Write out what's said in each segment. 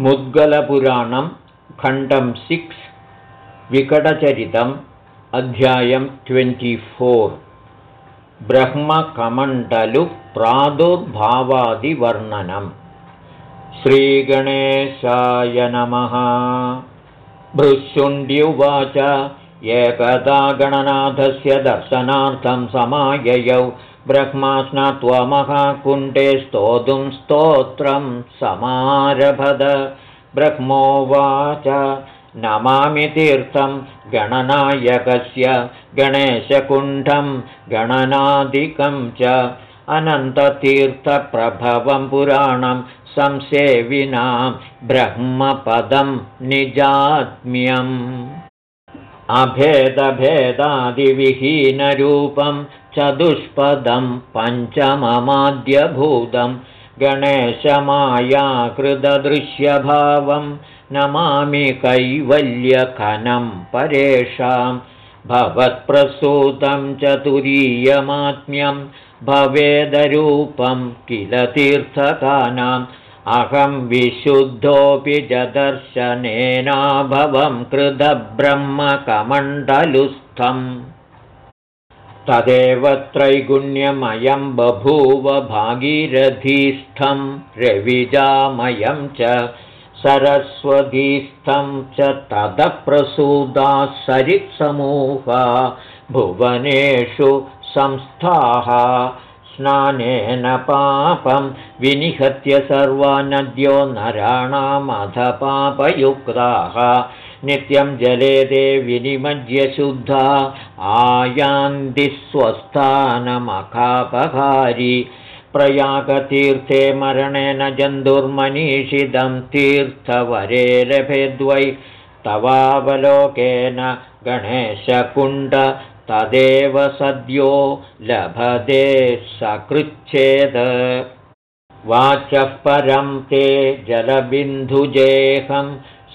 मुद्गलपुराणं खण्डं सिक्स् विकटचरितम् अध्यायं ट्वेण्टिफोर्। ब्रह्मकमण्डलुप्रादुर्भावादिवर्णनम् श्रीगणेशाय नमः। भृशुण्ड्युवाच एकदा गणनाथस्य दर्शनार्थं समाययौ ब्रह्मा स्नात्वा महाकुण्डे स्तोतुं स्तोत्रं समारभद। ब्रह्मोवाच नमामि तीर्थं गणनायकस्य गणेशकुण्ठं गणनादिकं च। अनन्ततीर्थप्रभवं पुराणं संसेविनां ब्रह्मपदं निजात्म्यम्। अभेदभेदादिविहीनरूपं चतुष्पदं पञ्चममाद्यभूतं गणेशमायाकृतदृश्यभावं नमामि कैवल्यखनं परेषां भवत्प्रसूतं चतुरीयमात्म्यं भवेदरूपं किल तीर्थकानाम् अहं विशुद्धोऽपि च दर्शनेनाभवं कृतब्रह्मकमण्डलुस्थम् तदेव त्रैगुण्यमयं बभूव भागीरथीस्थं रविजामयं च सरस्वतीस्थं च ततः सरित्समूहा भुवनेषु संस्थाः स्नानेन पापं विनिहत्य सर्वा नद्यो नराणामधपापयुक्ताः नित्यं जले दे विनिमज्य शुद्धा आयान्तिस्वस्थानमखापहारी प्रयागतीर्थे मरणेन जन्तुर्मनीषितं तीर्थवरे लभेद्वै तवावलोकेन गणेशकुण्ड तदेव सद्यो लभते सकृच्छेद। वाचः परं ते जलबिन्धुजेहं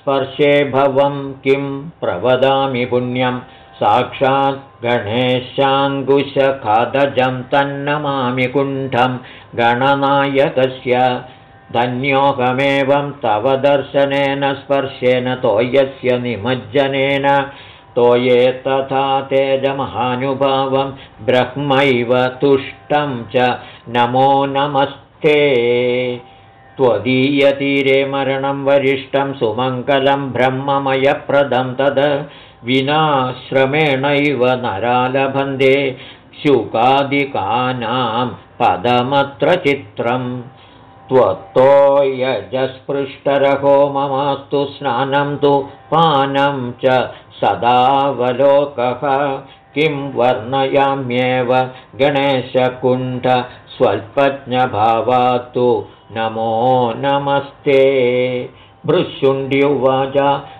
स्पर्शे भवं किं प्रवदामि पुण्यं? साक्षात् गणेशाङ्कुशखादजं तन्नमामि कुण्ठं गणनायकस्य धन्योऽहमेवं तव दर्शनेन स्पर्शेन तोयस्य निमज्जनेन तोये तथा तेजमहानुभावं ब्रह्मैव तुष्टं च नमो नमस्ते त्वदीयतीरे मरणं वरिष्ठं सुमङ्गलं ब्रह्ममयप्रदं तद् विनाश्रमेणैव नरालभन्दे शुकादिकानां पदमत्र चित्रम् त्वत्तो यजस्पृष्टरहो ममास्तु स्नानं तु पानं च सदावलोकः। किं वर्णयाम्येव गणेशकुण्ठ स्वल्पज्ञभावात्तु नमो नमस्ते। भृशुण्ड्युवाच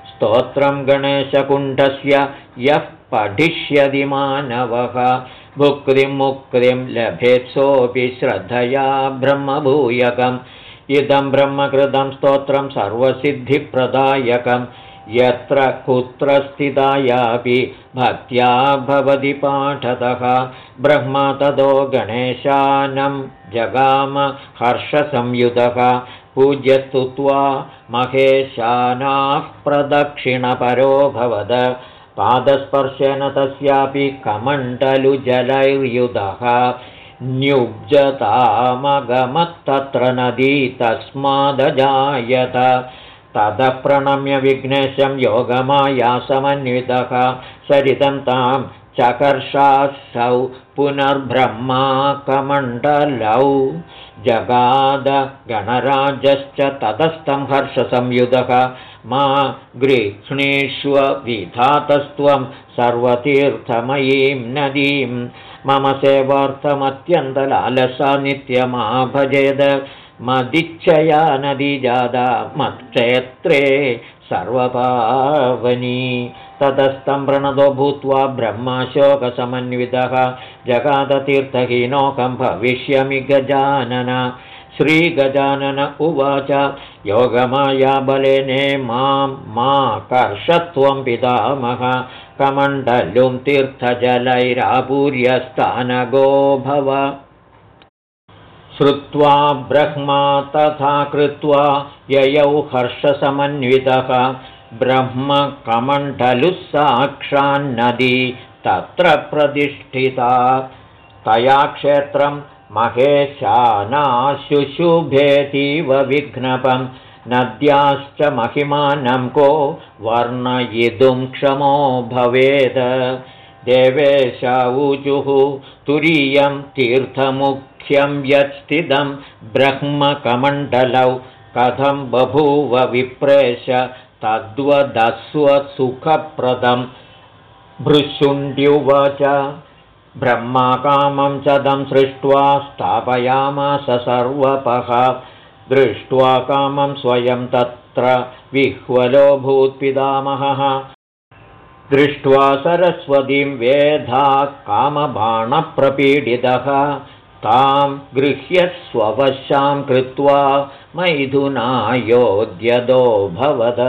स्तोत्रं गणेशकुण्ठस्य यः पठिष्यति मानवः। भुक्तिं मुक्तिं लभेत्सोऽपि श्रद्धया ब्रह्मभूयकम्। इदं ब्रह्मकृतं स्तोत्रं सर्वसिद्धिप्रदायकं यत्र कुत्र स्थितायापि भक्त्या भवति पाठतः। ब्रह्मा ततो गणेशानं जगाम हर्षसंयुतः पूज्यस्तुत्वा महेशानाः प्रदक्षिणपरो भवद। पादस्पर्शेन तस्यापि कमण्डलुजलैर्युधः। न्युब्जतामगमत्तत्र नदी तस्मादजायत ततः प्रणम्य विघ्नेशं योगमायासमन्वितः सरितं तां चकर्षासौ पुनर्ब्रह्माकमण्डलौ। जगादगणराजश्च ततस्थं हर्षसंयुधः। मा गृह्णीष्वविधातस्त्वं सर्वतीर्थमयीं नदीं। मम सेवार्थमत्यन्तलालसा नित्यमा भजेद मदिच्छया नदी जादा मत्क्षेत्रे सर्वपावनी। ततस्तं प्रणदो भूत्वा ब्रह्माशोकसमन्वितः जगादतीर्थहीनोकं भविष्यमि गजानन। श्रीगजानन उवाच योगमायाबलेने मां मा कर्षत्वं पितामह। कमण्डलुं तीर्थजलैरापूर्यस्थानगो भव श्रुत्वा ब्रह्मा तथा कृत्वा ययौ हर्षसमन्वितः। ब्रह्मकमण्डलुस्साक्षान्नदी तत्र प्रतिष्ठिता। तया क्षेत्रं महेशानाशुशुभेतीव विघ्नपं। नद्याश्च महिमानं को वर्णयितुं क्षमो भवेत् देवेशाऊजुः तुरीयं यत्स्थितं ब्रह्मकमण्डलौ। कथं बभूव विप्रेश तद्वदस्वसुखप्रदं। भृशुण्ड्युवाच ब्रह्माकामं च दं सृष्ट्वा स्थापयामास सर्वपः। दृष्ट्वा कामं स्वयं तत्र विह्वलो भूत्पितामहः। दृष्ट्वा सरस्वतीं वेधा कामबाणप्रपीडितः तां गृह्य स्ववशां कृत्वा मैथुनायोद्यदोऽभवद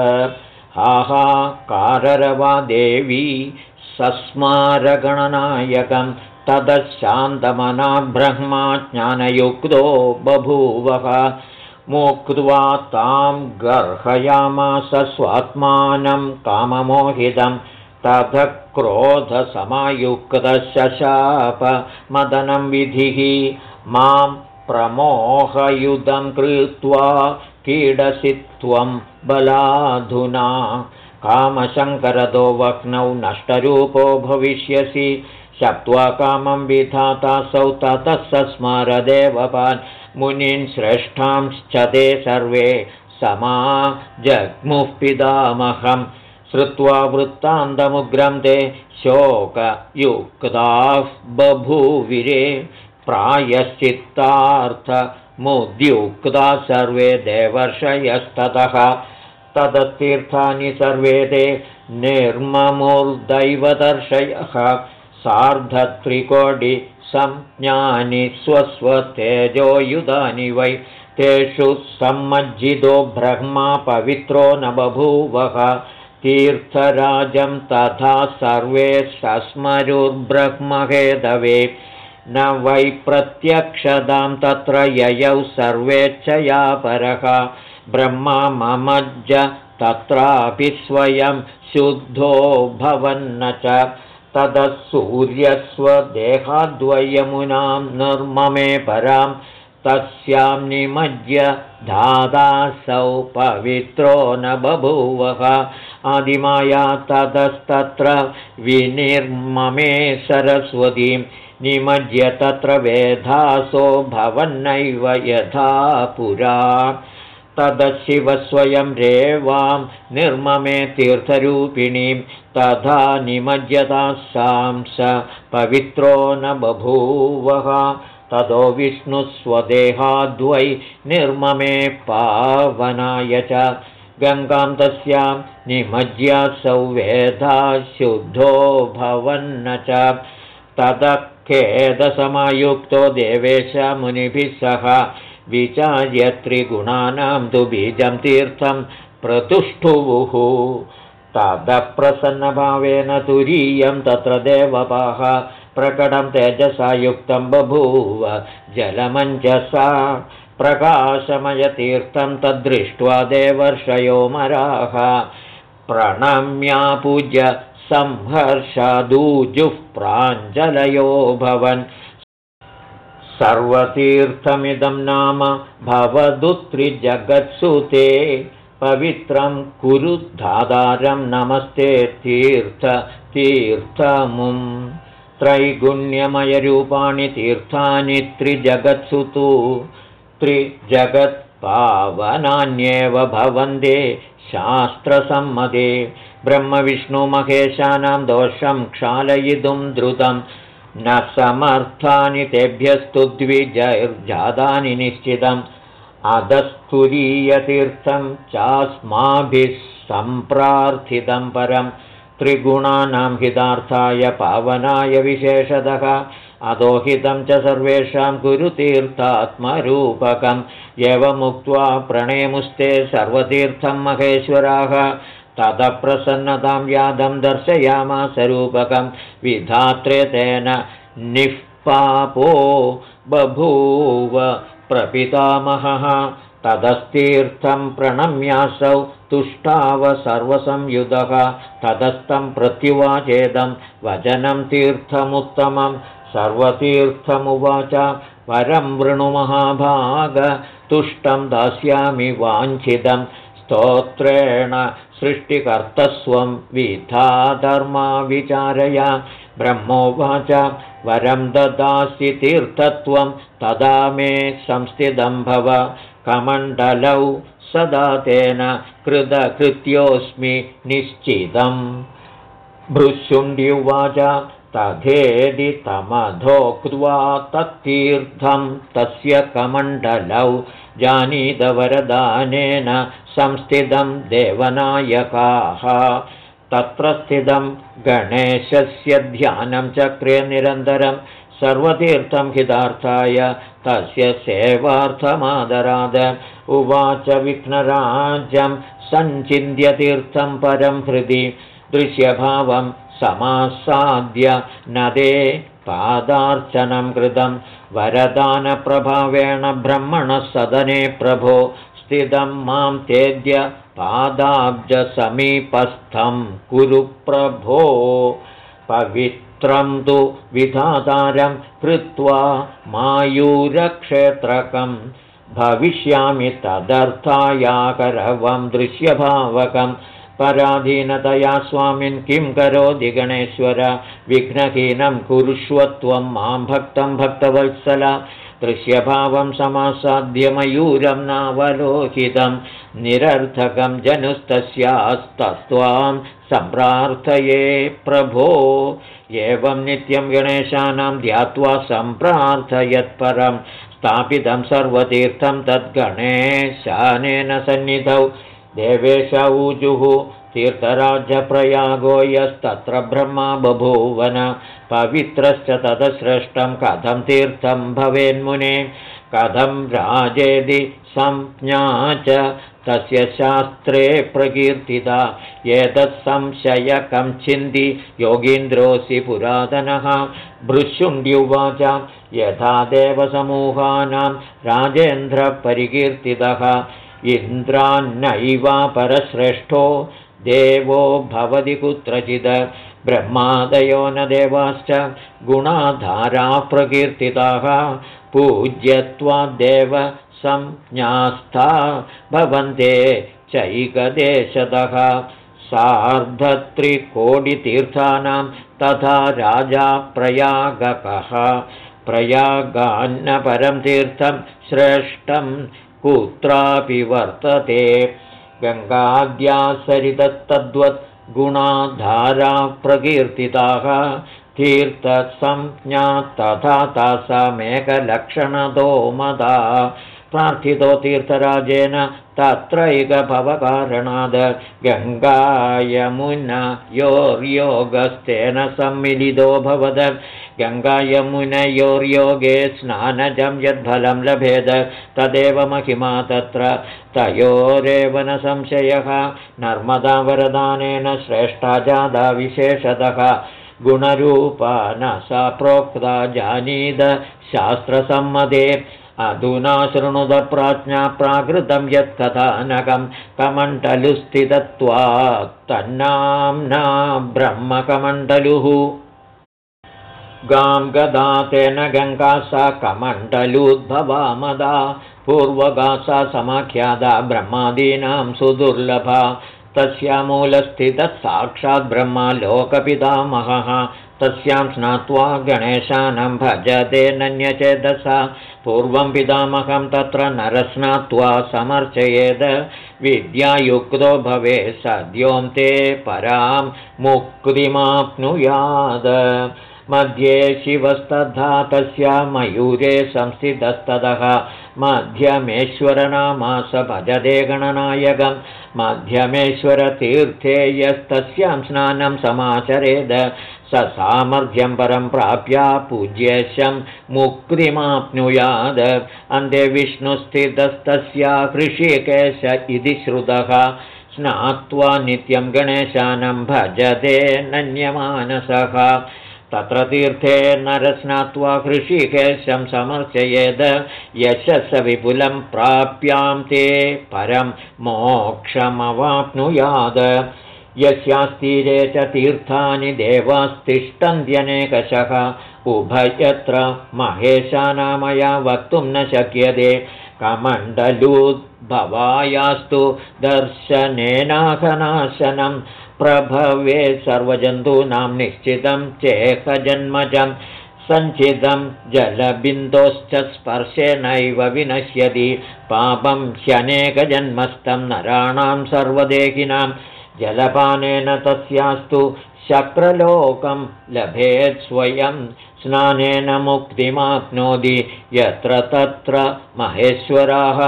हाहाकाररवा देवी सस्मारगणनायकं ततः ब्रह्मा ज्ञानयुक्तो बभूवः। मुक्त्वा तां गर्हयामास स्वात्मानं काममोहितं ततः क्रोधसमायुक्तशशापमदनं विधिः मां प्रमोहयुधं कृत्वा कीडसि त्वं बलाधुना। कामशङ्करदो वह्नौ नष्टरूपो भविष्यसि। शप्त्वा कामं विधातासौ ततः सस्मरदेवपान् मुनीन् श्रेष्ठांश्च ते सर्वे समा जग्मुः पितामहं श्रुत्वा वृत्तान्तमुग्रं ते शोकयुक्ताः बभूविरे प्रायश्चित्तार्थमुद्युक्ता सर्वे देवर्षयस्ततः तदतीर्थानि सर्वे ते निर्ममुर्दैवदर्शयः सार्धत्रिकोटिसंज्ञानि स्वस्वतेजोयुधानि वै तेषु सम्मज्जितो ब्रह्मा पवित्रो न बभूवः तीर्थराजं तथा सर्वे सस्मरुर्ब्रह्महेदवे न वै प्रत्यक्षतां तत्र ययौ सर्वेच्छया परः ब्रह्मा ममज्ज तत्रापि स्वयं शुद्धो भवन्न च। ततः सूर्यस्वदेहाद्वयमुनां निर्ममे परां तस्यां निमज्य धादासौ पवित्रो न बभूवः। आदिमाया ततस्तत्र विनिर्ममे सरस्वतीं निमज्य तत्र वेधासो भवन्नैव यथा पुरा। तदशिवस्वयं रेवां निर्ममे तीर्थरूपिणीं तथा निमज्जतासां स पवित्रो न बभूवः ततो विष्णुस्वदेहाद्वै निर्ममे पावनाय च। गङ्गां तस्यां निमज्यासौ वेधा शुद्धो भवन्न च। तदखेदसमयुक्तो देवेश मुनिभिः सह विचार्य त्रिगुणानां तु बीजं तीर्थं प्रतुष्ठुवुः प्रसन्नभावेन तुरीयं तत्र देवपाः प्रकटं तेजसा युक्तं बभूव जलमञ्जसा प्रकाशमयतीर्थं तद्दृष्ट्वा देवर्षयो मराः। प्रणम्यापूज्य संहर्षदूजुः प्राञ्जलयो भवन्। सर्वतीर्थमिदं नाम भवदुत्रिजगत्सुते पवित्रं कुरुधादारं नमस्ते तीर्थ तीर्थमुं त्रैगुण्यमयरूपाणि तीर्थानि त्रिजगत्सुतु। त्रिजगत्पावनान्येव भवन्ते शास्त्रसम्मते। ब्रह्मविष्णुमहेशानां दोषं क्षालयितुं द्रुतम् न समर्थानि तेभ्यस्तु द्विजैर्जातानि निश्चितम्। अधस्तुरीयतीर्थं चास्माभिः सम्प्रार्थितं परं त्रिगुणानां हितार्थाय पावनाय विशेषतः। अधोहितं च सर्वेषां गुरुतीर्थात्मरूपकम् एवमुक्त्वा प्रणेमुस्ते सर्वतीर्थं महेश्वराः। ततप्रसन्नतां यादं दर्शयामासरूपकं विधात्रे तेन निःपापो बभूव प्रपितामहः ततस्तीर्थं प्रणम्यासौ तुष्टाव सर्वसंयुधः ततस्तं प्रत्युवाचेदं वचनं तीर्थमुत्तमं सर्वतीर्थमुवाच परं वृणुमहाभाग तुष्टं दास्यामि वाञ्छितं स्तोत्रेण सृष्टिकर्तस्वं विधा धर्मा विचारय। ब्रह्मोवाच वरं ददासि तीर्थत्वं तदा मे संस्थितं भव। कमण्डलौ सदा तेन कृतकृत्योऽस्मि निश्चितम्। भृशुण्ड्युवाच तथेदि तमधोक्त्वा तत्तीर्थं तस्य कमण्डलौ जानीतवरदानेन संस्थितं देवनायकाः। तत्र स्थितं गणेशस्य ध्यानं चक्रे निरन्तरं सर्वतीर्थं हितार्थाय तस्य सेवार्थमादराद। उवाच विघ्नराज्यं सञ्चिन्त्यतीर्थं परं हृदि दृश्यभावं समासाद्य नदे पादार्चनं कृतं। वरदानप्रभावेण ब्रह्मणः प्रभो स्थितं मां तेद्य पादाब्जसमीपस्थं कुरु प्रभो। पवित्रं तु विधातारं कृत्वा मायूरक्षेत्रकं भविष्यामि तदर्थायाकरवं दृश्यभावकं। पराधीनतया स्वामिन् किं करोति गणेश्वर? विघ्नहीनं कुरुष्वत्वं मां भक्तं भक्तवत्सल दृश्यभावं समासाध्यमयूरं नावलोकितं निरर्थकं जनुस्तस्यास्तस्त्वां सम्प्रार्थये प्रभो एवं नित्यं गणेशानां ध्यात्वा सम्प्रार्थयत्परं स्थापितं सर्वतीर्थं तद्गणेशानेन सन्निधौ देवेश ऊजुः तीर्थराजप्रयागो यस्तत्र ब्रह्मा बभूवन पवित्रश्च ततश्रेष्ठं कथं तीर्थं भवेन्मुने कथं राजेदि संज्ञा च तस्य शास्त्रे प्रकीर्तिता एतत् संशयकं छिन्दि योगीन्द्रोऽसि पुरातनः। भृशुण्ड्युवाच यथा देवसमूहानां राजेन्द्रपरिकीर्तितः इन्द्रान्नैवापरश्रेष्ठो देवो भवति कुत्रचित् ब्रह्मादयो न देवाश्च। गुणाधाराः प्रकीर्तिताः। पूज्यत्वाद्देव संज्ञास्था। भवन्ते चैकदेशतः। सार्धत्रिकोटितीर्थानां तथा राजा प्रयागकः। प्रयागान्नपरं तीर्थं श्रेष्ठं कुत्रापि वर्तते गङ्गाद्यासरितस्तद्वत् गुणाधारा प्रकीर्तिताः तीर्थसंज्ञा तथा तासामेकलक्षणतो मदा प्रार्थितो तीर्थराजेन तत्रैकभवकारणाद् गङ्गायमुनयोर्योगस्तेन सम्मिलितो भवद गङ्गायमुनयोर्योगे स्नानजं यद्फलं लभेद तदेव महिमा तत्र। तयोरेव न संशयः नर्मदावरदानेन श्रेष्ठा जादा विशेषतः। गुणरूपा न सा प्रोक्ता जानीद शास्त्रसम्मते। अधुना शृणुदप्राज्ञा प्राकृतं यत्कथानकं कमण्डलुस्थितत्वात् तन्नाम्ना ब्रह्मकमण्डलुः गां गदा तेन गङ्गा सा कमण्डलुद्भवामदा पूर्वगा सा समाख्यादा ब्रह्मादीनां सुदुर्लभा तस्यामूलस्थितः साक्षात् ब्रह्मा लोकपितामहः तस्यां स्नात्वा गणेशानं भजते नन्यचेदसा पूर्वं पितामहं तत्र नरस्नात्वा समर्चयेद विद्यायुक्तो भवे सद्योन्ते परां मुक्तिमाप्नुयाद मध्ये शिवस्तथा तस्य मयूरे संस्थितस्ततः मध्यमेश्वरनामास भजते गणनायकं मध्यमेश्वरतीर्थे यस्तस्यां स्नानं समाचरेद। स सामर्थ्यं परं प्राप्य पूज्यशं मुक्तिमाप्नुयाद। अन्ते विष्णुस्थितस्तस्य कृषिकेश इति श्रुतः। स्नात्वा नित्यं गणेशानं भजते नन्यमानसः तत्र तीर्थे नरस्नात्वा हृषिकेशं समर्चयेद विपुलं प्राप्यां ते परं मोक्षमवाप्नुयाद। यस्यास्तीरे च तीर्थानि देवास्तिष्ठन्त्यनेकशः। उभयत्र महेशानामया वक्तुं न शक्यते। कमण्डलूद्भवायास्तु दर्शनेनाकनाशनं प्रभवे सर्वजन्तूनां निश्चितं चेकजन्मजं सञ्चितं जलबिन्दोश्च स्पर्शेनैव विनश्यति पापं ह्यनेकजन्मस्थं नराणां सर्वदेहिनां जलपानेन तस्यास्तु शक्रलोकं लभेत् स्वयं स्नानेन मुक्तिमाप्नोति यत्र तत्र महेश्वराः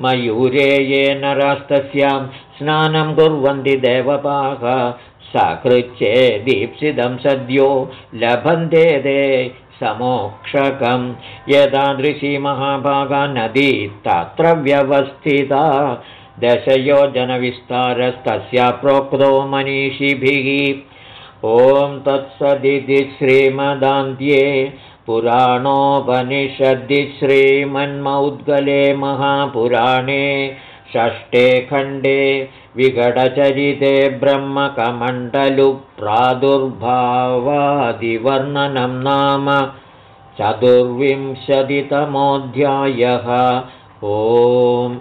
मयूरे ये नरास्तस्यां स्नानं कुर्वन्ति देवपाः। सकृच्चे दीप्सितं सद्यो लभन्ते ते समोक्षकं। यदादृशी महाभागा नदी तत्र व्यवस्थिता दशयोजनविस्तारस्तस्या प्रोक्तो मनीषिभिः। ॐ तत्सदिति श्रीमदान्त्ये पुराणोपनिषद्दि श्रीमन्मौद्गले महापुराणे षष्ठे खण्डे विघटचरिते ब्रह्मकमण्डलुप्रादुर्भावादिवर्णनं नाम चतुर्विंशतितमोऽध्यायः। ओम्